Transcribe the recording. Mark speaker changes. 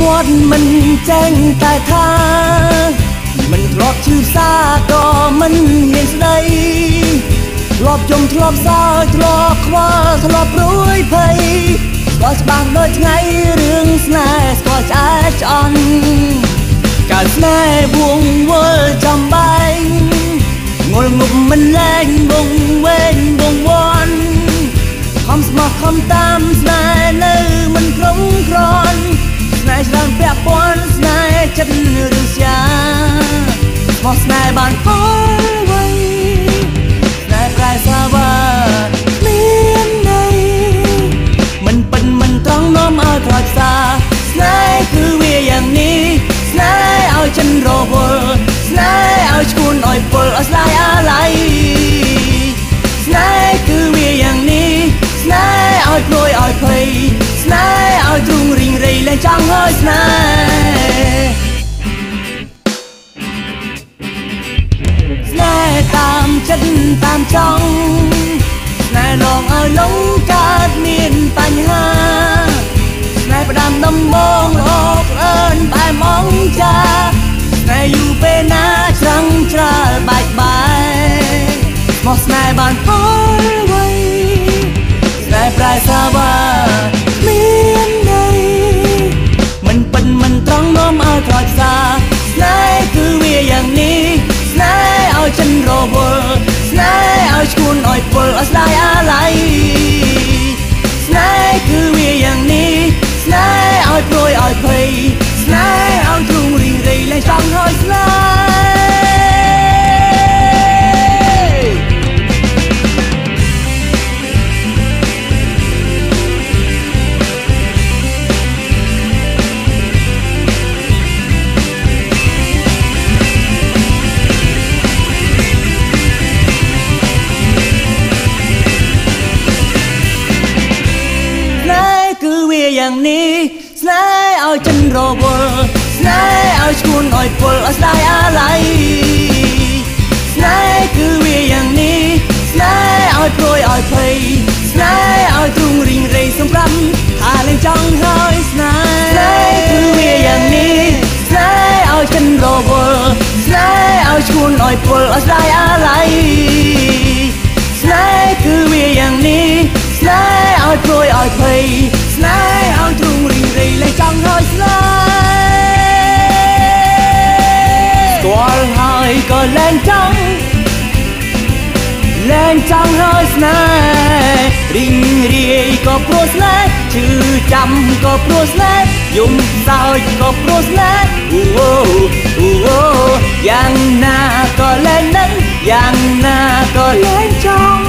Speaker 1: មាត់មិនចេញតែថាមិនធ្លាប់ឈឺផ្សាក៏មិនមានស្ដីធ្លាប់ជុំធ្លាប់សើចធ្លាប់ខ្វល់ធ្លាប់ព្រួយភ័យស្គាល់ច្បាស់ដូចថ្ងៃរឿងស្នេហ៍ស្គាល់ឆ្អែតឆ្អន់កាលស្នេហ៍វងវល់ចំបែងងល់ងប់មិនលែងវងវែងវងវ័នខំស្មោះខំតាមស្នេហ៍នៅ ស្មោះស្នេហ៍បានផលវ័យស្នេហ៍ប្រែសាវាមានន័យមិនពិនមិនត្រង់នាំឲ្យខ្លោចផ្សាស្នេហ៍គឺវាយ៉ាងនេះស្នេហ៍ឲ្យចិនរវល់ស្នេហ៍ឲ្យឈួនឲ្យពលឲ្យស្ដាយអាឡ័យស្នេហ៍គឺវាយ៉ាងនេះស្នេហ៍ឲ្យព្រួយឲ្យភ័យស្នេហ៍ឲ្យទ្រូងរីងរៃលែងចង់ហើយស្នេហ៍ ចង់ស្នេហ៍លងឲ្យលងកើតមានបញ្ហាស្នេហ៍ផ្ដាំដំបងរកអើនបែមអងចាស្នេហ៍យូរពេលណាច្រាំងច្រាលបែកបែកមកស្នេហ៍បានផលវ័យស្នេហ៍ប្រែសាវា គឺវាយ៉ាងនេះស្នេហ៍ឲ្យចិនរវល់ស្នេហ៍ឲ្យឈួនឲ្យពលឲ្យស្ដាយអាឡ័យស្នេហ៍គឺវាយ៉ាងនេះស្នេហ៍ឲ្យព្រួយឲ្យភ័យស្នេហ៍ឲ្យទ្រូងរីងរៃសំប្រាំថាលែងចង់ហើយស្នេហ៍ស្នេហ៍គឺវាយ៉ាងនេះស្នេហ៍ឲ្យចិនរវល់ស្នេហ៍ឲ្យឈួនឲ្យពលឲ្យស្ដាយអាឡ័យ យក៏លែងចង់លែងចង់ហើយស្នេហ៍រីងរាយក៏ព្រោះស្នេហ៍ឈឺចាំក៏ព្រោះស្នេហ៍យំសោចក៏ព្រោះស្នេហ៍អូអូអូយ៉ាងណាក៏លែងដឹងយ៉ាងណាក៏លែងចង់